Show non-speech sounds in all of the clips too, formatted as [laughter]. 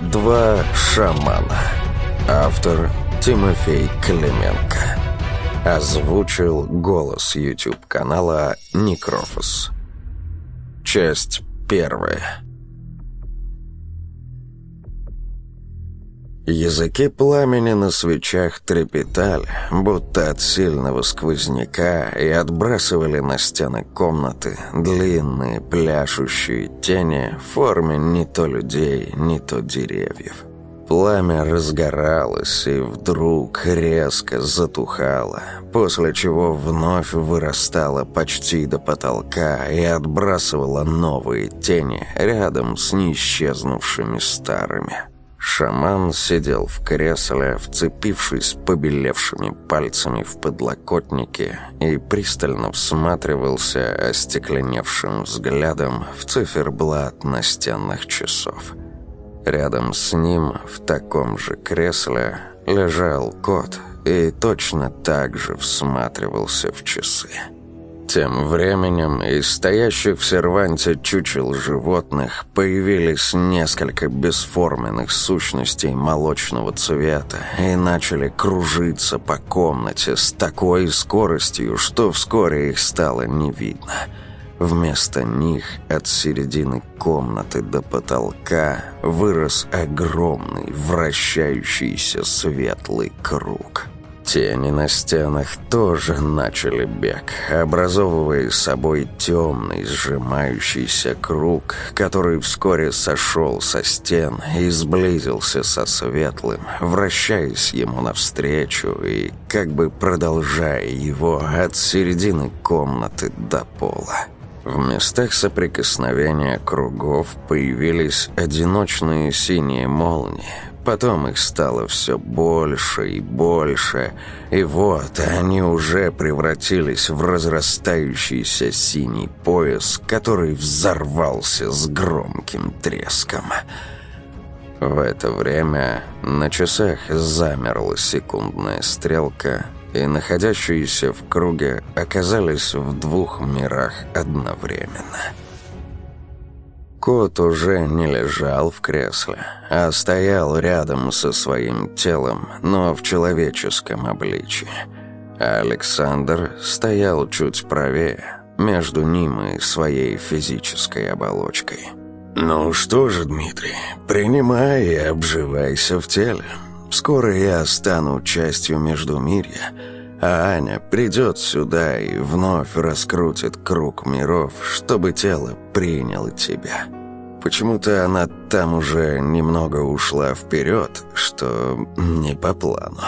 Два шамана. Автор Тимофей Клименко. Озвучил голос YouTube-канала Некрофос. Часть первая. Языки пламени на свечах трепетали, будто от сильного сквозняка, и отбрасывали на стены комнаты длинные пляшущие тени в форме не то людей, не то деревьев. Пламя разгоралось и вдруг резко затухало, после чего вновь вырастало почти до потолка и отбрасывало новые тени рядом с неисчезнувшими старыми. Шаман сидел в кресле, вцепившись побелевшими пальцами в подлокотники и пристально всматривался остекленевшим взглядом в циферблат настенных часов. Рядом с ним, в таком же кресле, лежал кот и точно так же всматривался в часы. Тем временем из стоящих в серванте чучел животных появились несколько бесформенных сущностей молочного цвета и начали кружиться по комнате с такой скоростью, что вскоре их стало не видно. Вместо них от середины комнаты до потолка вырос огромный вращающийся светлый круг – Тени на стенах тоже начали бег, образовывая собой темный, сжимающийся круг, который вскоре сошел со стен и сблизился со светлым, вращаясь ему навстречу и как бы продолжая его от середины комнаты до пола. В местах соприкосновения кругов появились одиночные синие молнии, Потом их стало все больше и больше, и вот они уже превратились в разрастающийся синий пояс, который взорвался с громким треском. В это время на часах замерла секундная стрелка, и находящиеся в круге оказались в двух мирах одновременно – Кот уже не лежал в кресле, а стоял рядом со своим телом, но в человеческом обличье. А Александр стоял чуть правее, между ним и своей физической оболочкой. «Ну что же, Дмитрий, принимай и обживайся в теле. Скоро я стану частью Междумирья» а Аня придет сюда и вновь раскрутит круг миров, чтобы тело приняло тебя. Почему-то она там уже немного ушла вперед, что не по плану.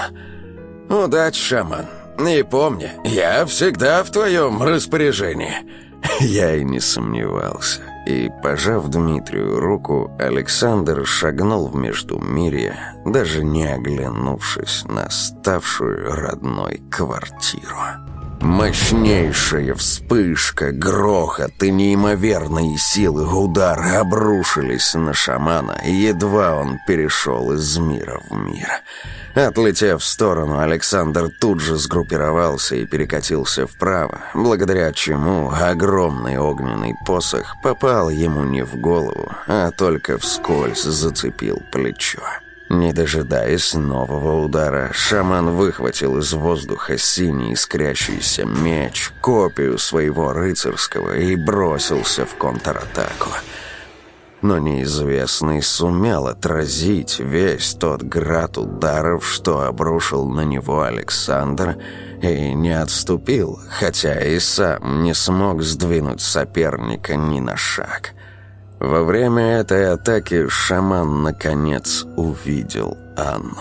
«Удачи, шаман. И помни, я всегда в твоем распоряжении». [laughs] Я и не сомневался и, пожав Дмитрию руку, Александр шагнул в междумирье, даже не оглянувшись на ставшую родной квартиру. Мощнейшая вспышка, грохот и неимоверные силы удара обрушились на шамана, едва он перешел из мира в мир – Отлетев в сторону, Александр тут же сгруппировался и перекатился вправо, благодаря чему огромный огненный посох попал ему не в голову, а только вскользь зацепил плечо. Не дожидаясь нового удара, шаман выхватил из воздуха синий искрящийся меч, копию своего рыцарского и бросился в контратаку но неизвестный сумел отразить весь тот град ударов, что обрушил на него Александр, и не отступил, хотя и сам не смог сдвинуть соперника ни на шаг. Во время этой атаки шаман наконец увидел Анну.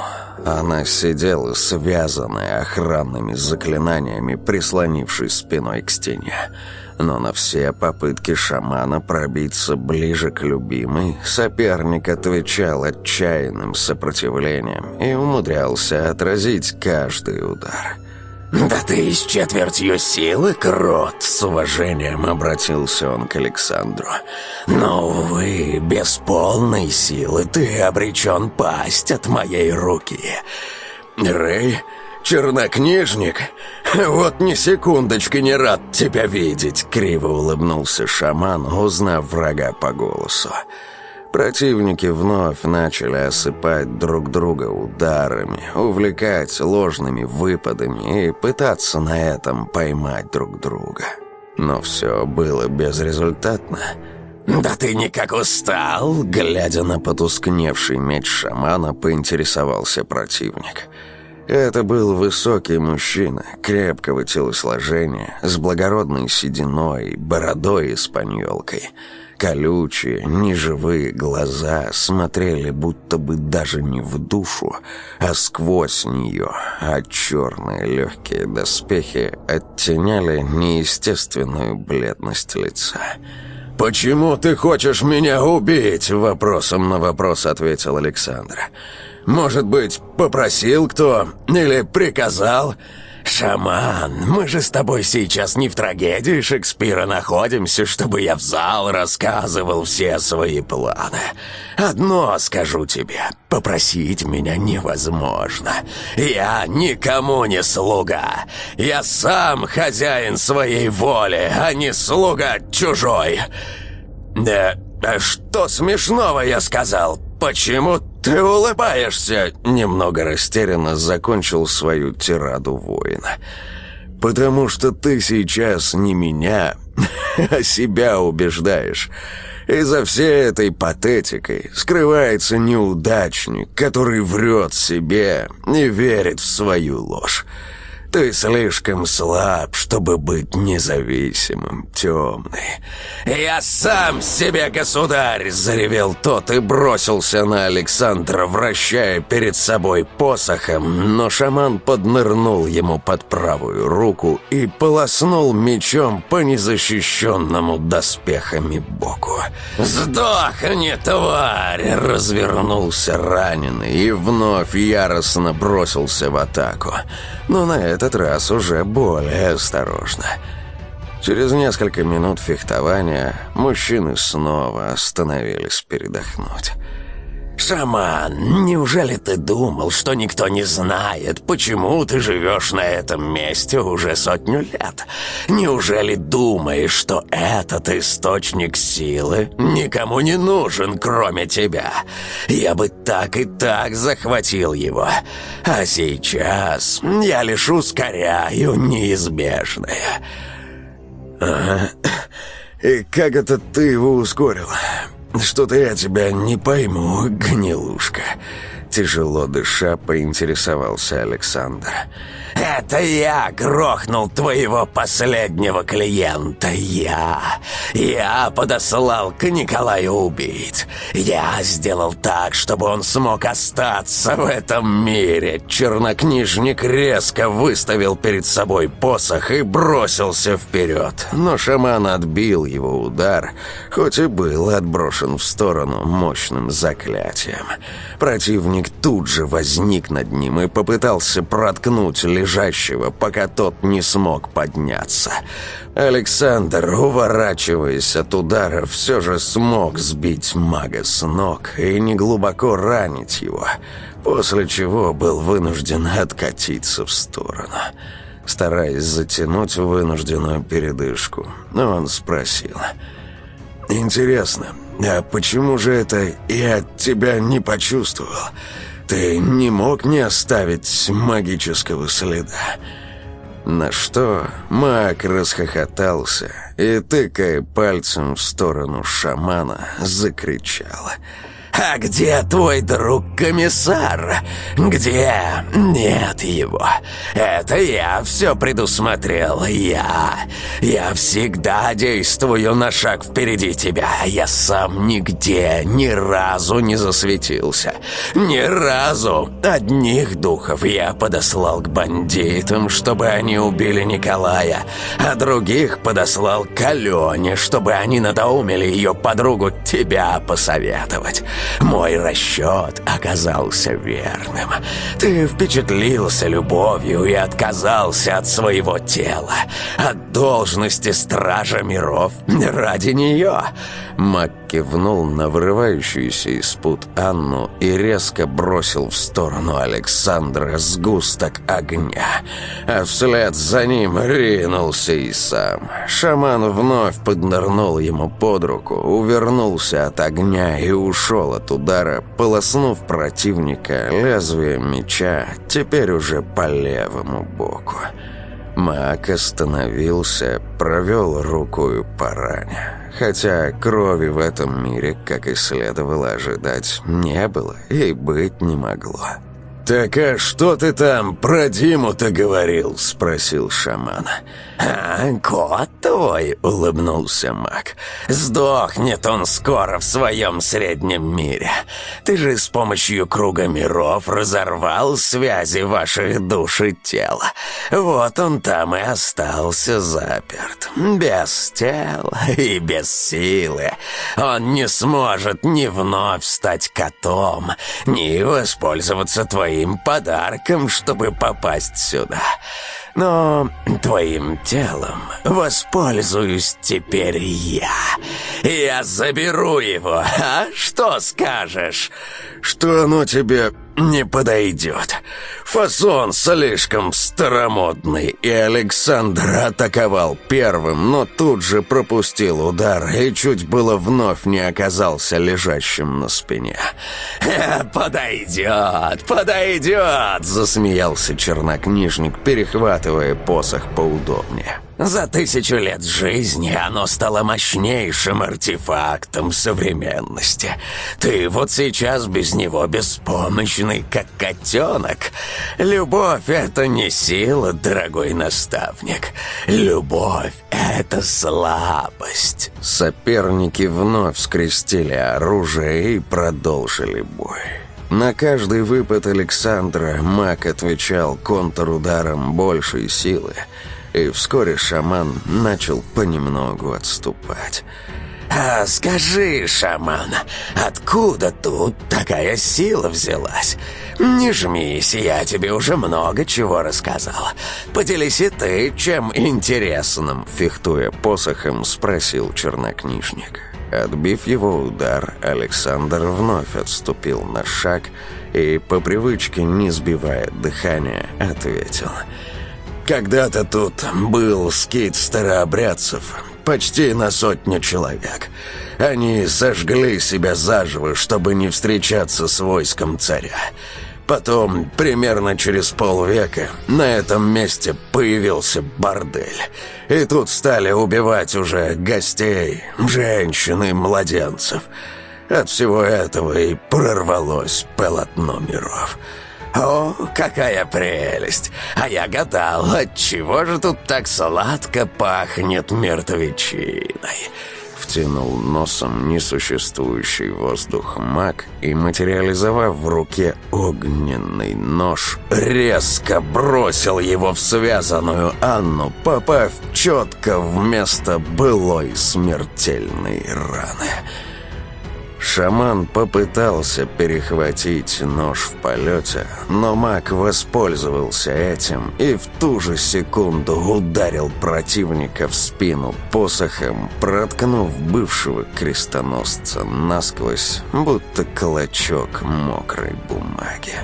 Она сидела связанная охранными заклинаниями, прислонившись спиной к стене. Но на все попытки шамана пробиться ближе к любимой, соперник отвечал отчаянным сопротивлением и умудрялся отразить каждый удар – «Да ты из четвертью силы, крот!» С уважением обратился он к Александру. «Но, увы, без полной силы ты обречен пасть от моей руки!» «Рэй, чернокнижник, вот ни секундочки не рад тебя видеть!» Криво улыбнулся шаман, узнав врага по голосу. Противники вновь начали осыпать друг друга ударами, увлекать ложными выпадами и пытаться на этом поймать друг друга. Но все было безрезультатно. «Да ты никак устал!» Глядя на потускневший меч шамана, поинтересовался противник. Это был высокий мужчина, крепкого телосложения, с благородной сединой, бородой и спаньолкой. Колючие, неживые глаза смотрели будто бы даже не в душу, а сквозь нее, а черные легкие доспехи оттеняли неестественную бледность лица. «Почему ты хочешь меня убить?» — вопросом на вопрос ответил Александр. «Может быть, попросил кто? Или приказал?» «Шаман, мы же с тобой сейчас не в трагедии Шекспира находимся, чтобы я в зал рассказывал все свои планы. Одно скажу тебе, попросить меня невозможно. Я никому не слуга. Я сам хозяин своей воли, а не слуга чужой. Да а что смешного я сказал? Почему «Ты улыбаешься!» — немного растерянно закончил свою тираду воина. «Потому что ты сейчас не меня, [laughs] а себя убеждаешь. И за всей этой патетикой скрывается неудачник, который врет себе и верит в свою ложь. Ты слишком слаб, чтобы быть независимым, темный. Я сам себе государь, заревел тот и бросился на Александра, вращая перед собой посохом, но шаман поднырнул ему под правую руку и полоснул мечом по незащищенному доспехами боку. «Сдохни, тварь!» — развернулся раненый и вновь яростно бросился в атаку. Но на это этот раз уже более осторожно. Через несколько минут фехтования мужчины снова остановились передохнуть. «Шаман, неужели ты думал, что никто не знает, почему ты живешь на этом месте уже сотню лет? Неужели думаешь, что этот источник силы никому не нужен, кроме тебя? Я бы так и так захватил его. А сейчас я лишь ускоряю неизбежное». «Ага. И как это ты его ускорил?» «Что-то я тебя не пойму, гнилушка. Тяжело дыша, поинтересовался Александр. «Это я грохнул твоего последнего клиента, я! Я подослал к Николаю убить, Я сделал так, чтобы он смог остаться в этом мире!» Чернокнижник резко выставил перед собой посох и бросился вперед, но шаман отбил его удар, хоть и был отброшен в сторону мощным заклятием. Противник Охотник тут же возник над ним и попытался проткнуть лежащего, пока тот не смог подняться. Александр, уворачиваясь от удара, все же смог сбить мага с ног и неглубоко ранить его, после чего был вынужден откатиться в сторону. Стараясь затянуть вынужденную передышку, он спросил... «Интересно, а почему же это я тебя не почувствовал? Ты не мог не оставить магического следа?» На что маг расхохотался и, тыкая пальцем в сторону шамана, закричала «Интересно!» А где твой друг-комиссар? Где? Нет его. Это я все предусмотрел. Я... Я всегда действую на шаг впереди тебя. Я сам нигде ни разу не засветился. Ни разу. Одних духов я подослал к бандитам, чтобы они убили Николая, а других подослал к Алене, чтобы они надоумили ее подругу тебя посоветовать. Мой расчет оказался верным. Ты впечатлился любовью и отказался от своего тела, от должности стража миров ради нее. Мак кивнул на вырывающуюся из пут Анну и резко бросил в сторону Александра сгусток огня. А вслед за ним ринулся и сам. Шаман вновь поднырнул ему под руку, увернулся от огня и ушел успел от удара, полоснув противника лезвием меча, теперь уже по левому боку. Мак остановился, провел рукою по ране. Хотя крови в этом мире, как и следовало ожидать, не было и быть не могло. «Так а что ты там про Диму-то говорил?» — спросил шаман. «А, кот твой!» — улыбнулся маг. «Сдохнет он скоро в своем среднем мире. Ты же с помощью круга миров разорвал связи ваших душ и тела. Вот он там и остался заперт. Без тела и без силы. Он не сможет ни вновь стать котом, ни воспользоваться твоей твоим подарком, чтобы попасть сюда. Но твоим телом воспользуюсь теперь я. Я заберу его, а? Что скажешь?» «Что оно тебе не подойдет. Фасон слишком старомодный, и Александр атаковал первым, но тут же пропустил удар и чуть было вновь не оказался лежащим на спине. «Э, «Подойдет, подойдет!» — засмеялся чернокнижник, перехватывая посох поудобнее. За тысячу лет жизни оно стало мощнейшим артефактом современности. Ты вот сейчас без него беспомощный, как котенок. Любовь — это не сила, дорогой наставник. Любовь — это слабость. Соперники вновь скрестили оружие и продолжили бой. На каждый выпад Александра маг отвечал контрударом большей силы — и вскоре шаман начал понемногу отступать. «А скажи, шаман, откуда тут такая сила взялась? Не жмись, я тебе уже много чего рассказал. Поделись и ты, чем интересным», — фехтуя посохом, спросил чернокнижник. Отбив его удар, Александр вновь отступил на шаг и, по привычке, не сбивая дыхания, ответил когда-то тут был скит старообрядцев, почти на сотню человек. Они сожгли себя заживо, чтобы не встречаться с войском царя. Потом, примерно через полвека, на этом месте появился бордель. И тут стали убивать уже гостей, женщин и младенцев. От всего этого и прорвалось полотно миров». О, какая прелесть! А я гадал, отчего же тут так сладко пахнет мертвечиной?» Втянул носом несуществующий воздух маг и, материализовав в руке огненный нож, резко бросил его в связанную Анну, попав четко вместо былой смертельной раны. Шаман попытался перехватить нож в полете, но маг воспользовался этим и в ту же секунду ударил противника в спину посохом, проткнув бывшего крестоносца насквозь, будто клочок мокрой бумаги.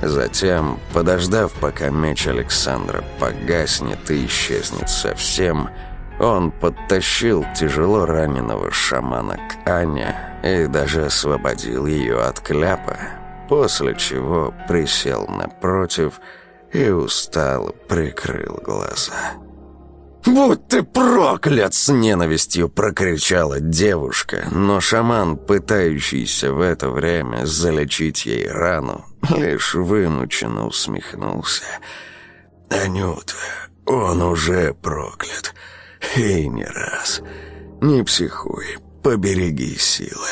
Затем, подождав, пока меч Александра погаснет и исчезнет совсем, — он подтащил тяжело раненого шамана к Ане и даже освободил ее от кляпа, после чего присел напротив и устало прикрыл глаза. «Будь ты проклят!» — с ненавистью прокричала девушка, но шаман, пытающийся в это время залечить ей рану, лишь вымученно усмехнулся. «Анюта, он уже проклят!» Эй, не раз. Не психуй, побереги силы.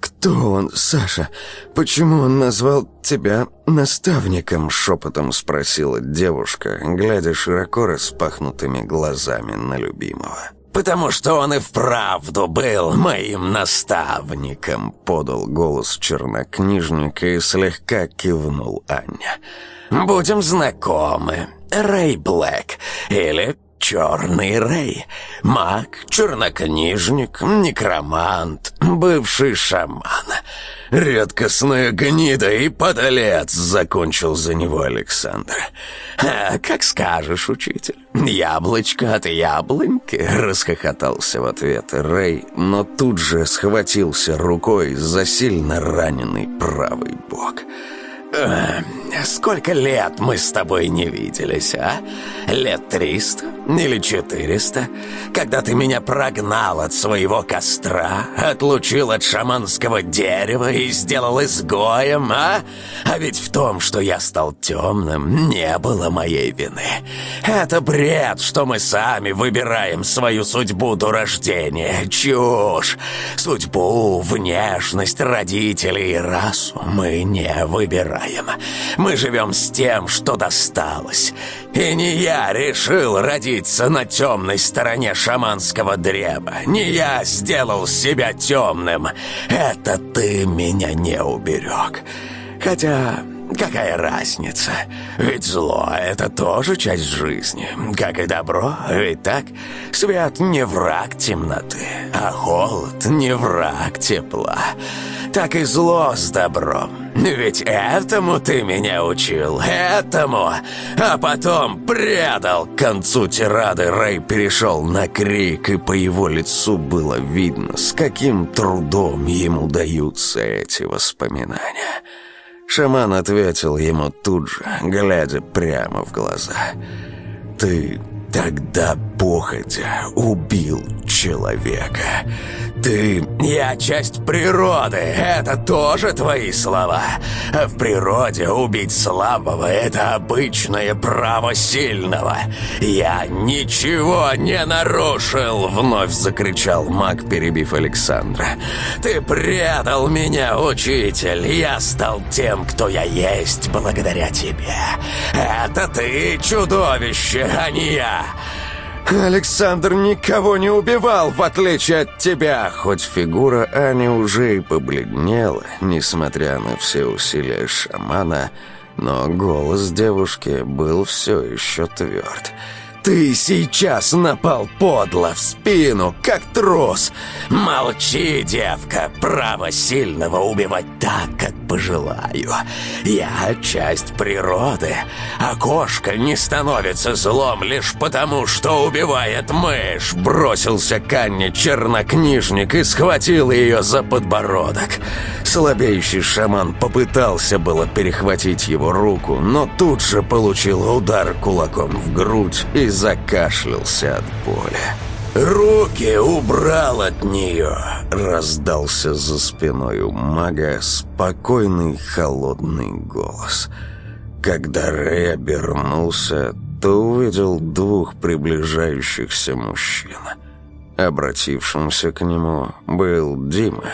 Кто он, Саша? Почему он назвал тебя наставником? Шепотом спросила девушка, глядя широко распахнутыми глазами на любимого. «Потому что он и вправду был моим наставником», — подал голос чернокнижника и слегка кивнул Аня. «Будем знакомы. Рэй Блэк. Или Черный Рэй, маг, чернокнижник, некромант, бывший шаман. Редкостная гнида и подолец, закончил за него Александр. А, как скажешь, учитель. Яблочко от яблоньки, расхохотался в ответ Рэй, но тут же схватился рукой за сильно раненый правый бок. Э, сколько лет мы с тобой не виделись, а? Лет триста или четыреста? Когда ты меня прогнал от своего костра, отлучил от шаманского дерева и сделал изгоем, а? А ведь в том, что я стал темным, не было моей вины. Это бред, что мы сами выбираем свою судьбу до рождения. Чушь! Судьбу, внешность, родителей и расу мы не выбираем знаем. Мы живем с тем, что досталось. И не я решил родиться на темной стороне шаманского древа, Не я сделал себя темным. Это ты меня не уберег. Хотя Какая разница? Ведь зло — это тоже часть жизни. Как и добро, ведь так? Свет не враг темноты, а холод не враг тепла. Так и зло с добром. Ведь этому ты меня учил, этому. А потом предал. К концу тирады Рэй перешел на крик, и по его лицу было видно, с каким трудом ему даются эти воспоминания. Шаман ответил ему тут же, глядя прямо в глаза. «Ты Тогда походя убил человека. Ты... Я часть природы, это тоже твои слова. В природе убить слабого — это обычное право сильного. Я ничего не нарушил, — вновь закричал маг, перебив Александра. Ты предал меня, учитель. Я стал тем, кто я есть, благодаря тебе. Это ты чудовище, а не я. Александр никого не убивал, в отличие от тебя!» Хоть фигура Ани уже и побледнела, несмотря на все усилия шамана, но голос девушки был все еще тверд. «Ты сейчас напал подло в спину, как трус! Молчи, девка! Право сильного убивать так, как пожелаю. Я часть природы. А кошка не становится злом лишь потому, что убивает мышь. Бросился к Анне чернокнижник и схватил ее за подбородок. Слабеющий шаман попытался было перехватить его руку, но тут же получил удар кулаком в грудь и закашлялся от боли. «Руки убрал от нее!» — раздался за спиной у мага спокойный холодный голос. Когда Рэй обернулся, то увидел двух приближающихся мужчин. Обратившимся к нему был Дима,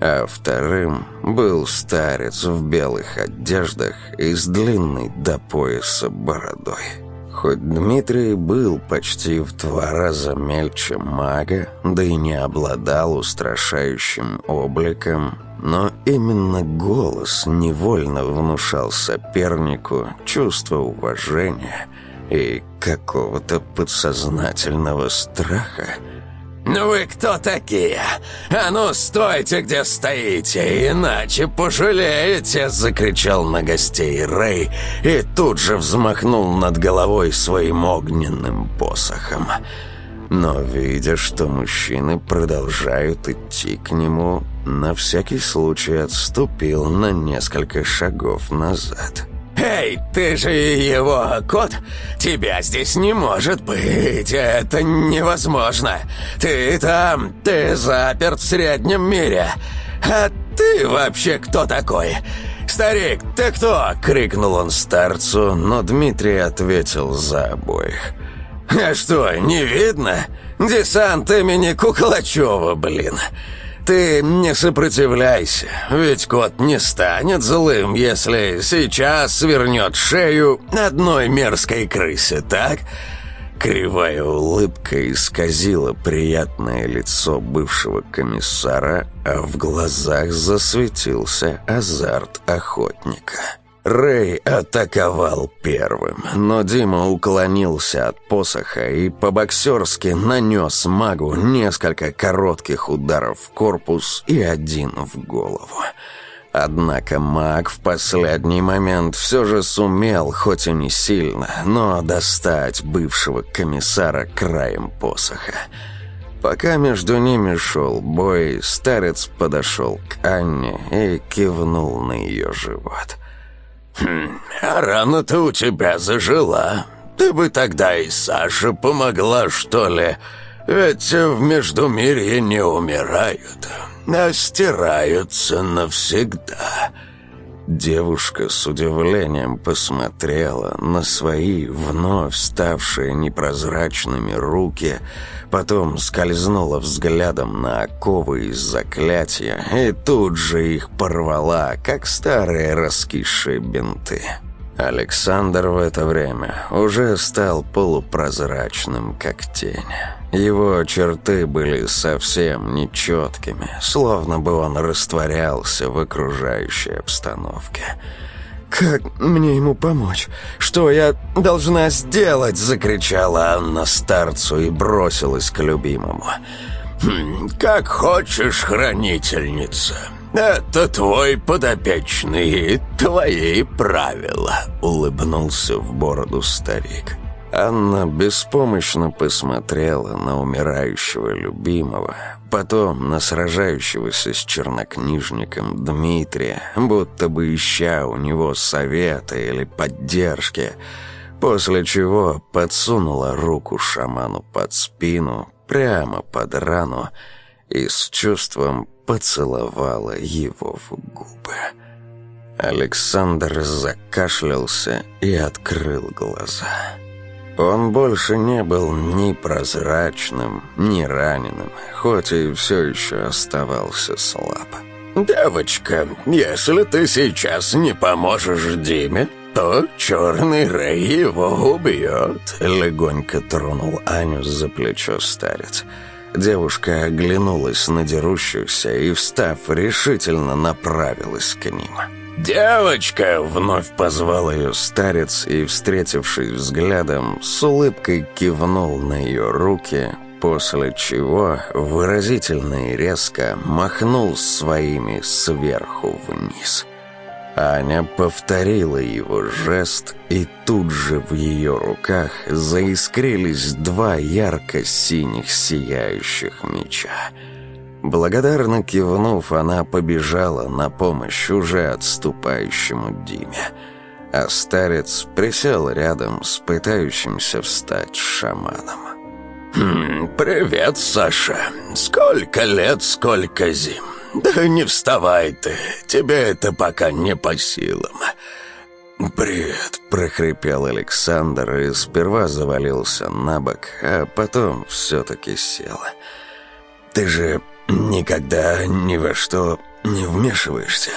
а вторым был старец в белых одеждах и с длинной до пояса бородой. Хоть Дмитрий был почти в два раза мельче мага, да и не обладал устрашающим обликом, но именно голос невольно внушал сопернику чувство уважения и какого-то подсознательного страха – «Ну вы кто такие? А ну, стойте, где стоите, иначе пожалеете!» Закричал на гостей Рэй и тут же взмахнул над головой своим огненным посохом. Но, видя, что мужчины продолжают идти к нему, на всякий случай отступил на несколько шагов назад – «Эй, ты же его кот! Тебя здесь не может быть! Это невозможно! Ты там, ты заперт в среднем мире! А ты вообще кто такой?» «Старик, ты кто?» — крикнул он старцу, но Дмитрий ответил за обоих. «А что, не видно? Десант имени Куклачева, блин!» ты не сопротивляйся, ведь кот не станет злым, если сейчас свернет шею одной мерзкой крысе, так?» Кривая улыбка исказила приятное лицо бывшего комиссара, а в глазах засветился азарт охотника. Рэй атаковал первым, но Дима уклонился от посоха и по-боксерски нанес магу несколько коротких ударов в корпус и один в голову. Однако маг в последний момент все же сумел, хоть и не сильно, но достать бывшего комиссара краем посоха. Пока между ними шел бой, старец подошел к Анне и кивнул на ее живот – «Хм, а рана-то у тебя зажила. Ты бы тогда и Саше помогла, что ли? Ведь в Междумирье не умирают, а стираются навсегда». Девушка с удивлением посмотрела на свои вновь ставшие непрозрачными руки, потом скользнула взглядом на оковы и заклятия и тут же их порвала, как старые раскисшие бинты. Александр в это время уже стал полупрозрачным, как тень. Его черты были совсем нечеткими, словно бы он растворялся в окружающей обстановке. «Как мне ему помочь? Что я должна сделать?» — закричала Анна старцу и бросилась к любимому. «Хм, «Как хочешь, хранительница!» «Это твой подопечный, твои правила», — улыбнулся в бороду старик. Анна беспомощно посмотрела на умирающего любимого, потом на сражающегося с чернокнижником Дмитрия, будто бы ища у него совета или поддержки, после чего подсунула руку шаману под спину, прямо под рану, и с чувством поцеловала его в губы. Александр закашлялся и открыл глаза. Он больше не был ни прозрачным, ни раненым, хоть и все еще оставался слаб. «Девочка, если ты сейчас не поможешь Диме, то черный Рэй его убьет», — легонько тронул Аню за плечо старец. Девушка оглянулась на дерущихся и, встав, решительно направилась к ним. «Девочка!» — вновь позвал ее старец и, встретившись взглядом, с улыбкой кивнул на ее руки, после чего выразительно и резко махнул своими сверху вниз. Аня повторила его жест, и тут же в ее руках заискрились два ярко-синих сияющих меча. Благодарно кивнув, она побежала на помощь уже отступающему Диме. А старец присел рядом с пытающимся встать шаманом. «Хм, «Привет, Саша. Сколько лет, сколько зим. «Да не вставай ты, тебе это пока не по силам». «Бред!» – прохрипел Александр и сперва завалился на бок, а потом все-таки сел. «Ты же никогда ни во что не вмешиваешься».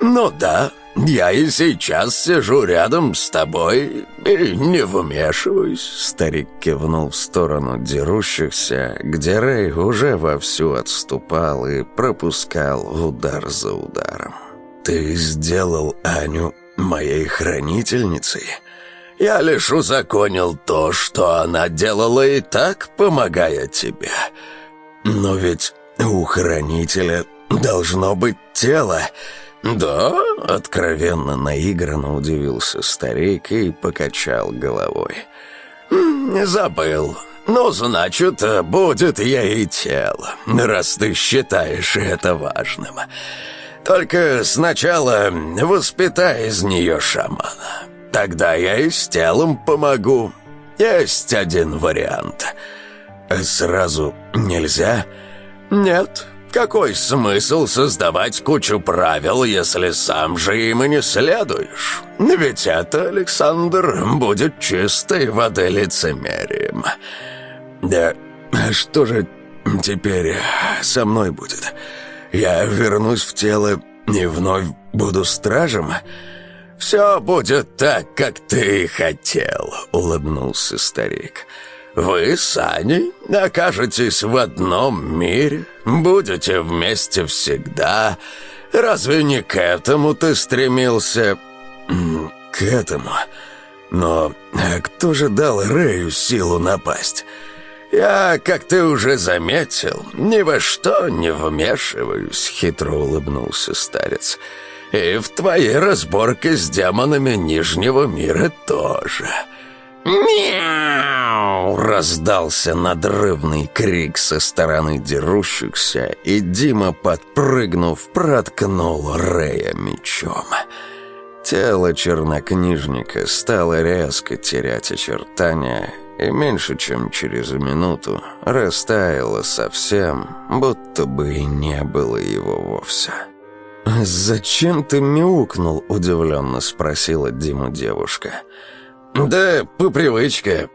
«Ну да, я и сейчас сижу рядом с тобой и не вмешиваюсь», — старик кивнул в сторону дерущихся, где Рэй уже вовсю отступал и пропускал удар за ударом. «Ты сделал Аню моей хранительницей?» Я лишь узаконил то, что она делала и так, помогая тебе. Но ведь у хранителя должно быть тело, «Да?» — откровенно наигранно удивился старик и покачал головой. «Не забыл. Ну, значит, будет я и тело, раз ты считаешь это важным. Только сначала воспитай из нее шамана. Тогда я и с телом помогу. Есть один вариант. Сразу нельзя?» «Нет», какой смысл создавать кучу правил, если сам же им и не следуешь? Ведь это, Александр, будет чистой воды лицемерием. Да что же теперь со мной будет? Я вернусь в тело и вновь буду стражем?» «Все будет так, как ты хотел», — улыбнулся старик. «Старик». Вы с Аней окажетесь в одном мире, будете вместе всегда. Разве не к этому ты стремился?» «К этому. Но э, кто же дал Рэю силу напасть?» «Я, как ты уже заметил, ни во что не вмешиваюсь», — хитро улыбнулся старец. «И в твоей разборке с демонами Нижнего мира тоже». «Мяу!» — раздался надрывный крик со стороны дерущихся, и Дима, подпрыгнув, проткнул Рея мечом. Тело чернокнижника стало резко терять очертания, и меньше чем через минуту растаяло совсем, будто бы и не было его вовсе. «Зачем ты мяукнул?» — удивленно спросила Диму девушка. «Зачем?» «Да по привычке.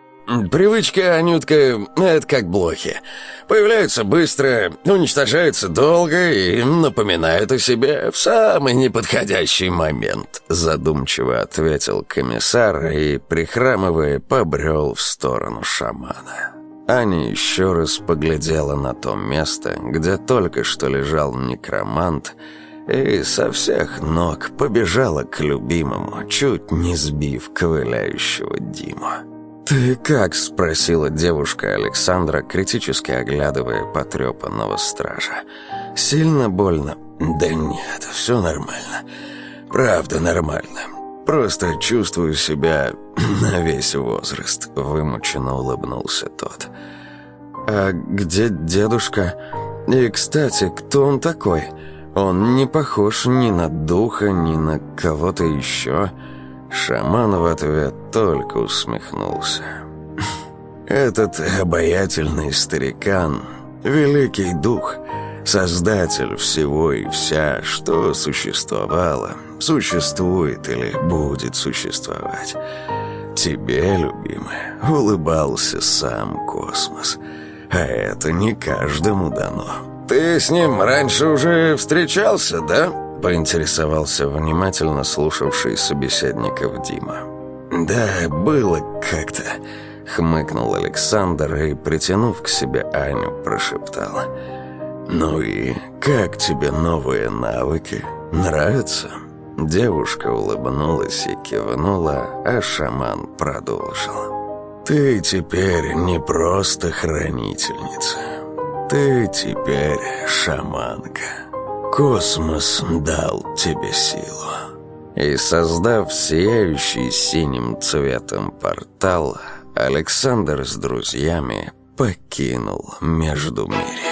Привычки, Анютка, это как блохи. Появляются быстро, уничтожаются долго и напоминают о себе в самый неподходящий момент», задумчиво ответил комиссар и, прихрамывая, побрел в сторону шамана. Аня еще раз поглядела на то место, где только что лежал некромант — и со всех ног побежала к любимому, чуть не сбив ковыляющего Диму. «Ты как?» – спросила девушка Александра, критически оглядывая потрепанного стража. «Сильно больно?» «Да нет, все нормально. Правда нормально. Просто чувствую себя [clears throat] на весь возраст», – вымученно улыбнулся тот. «А где дедушка? И, кстати, кто он такой?» Он не похож ни на духа, ни на кого-то еще. Шаман в ответ только усмехнулся. Этот обаятельный старикан, великий дух, создатель всего и вся, что существовало, существует или будет существовать. Тебе, любимая, улыбался сам космос, а это не каждому дано ты с ним раньше уже встречался, да?» Поинтересовался внимательно слушавший собеседников Дима. «Да, было как-то», — хмыкнул Александр и, притянув к себе Аню, прошептал. «Ну и как тебе новые навыки? Нравятся?» Девушка улыбнулась и кивнула, а шаман продолжил. «Ты теперь не просто хранительница» ты теперь шаманка. Космос дал тебе силу. И создав сияющий синим цветом портал, Александр с друзьями покинул Междумирье.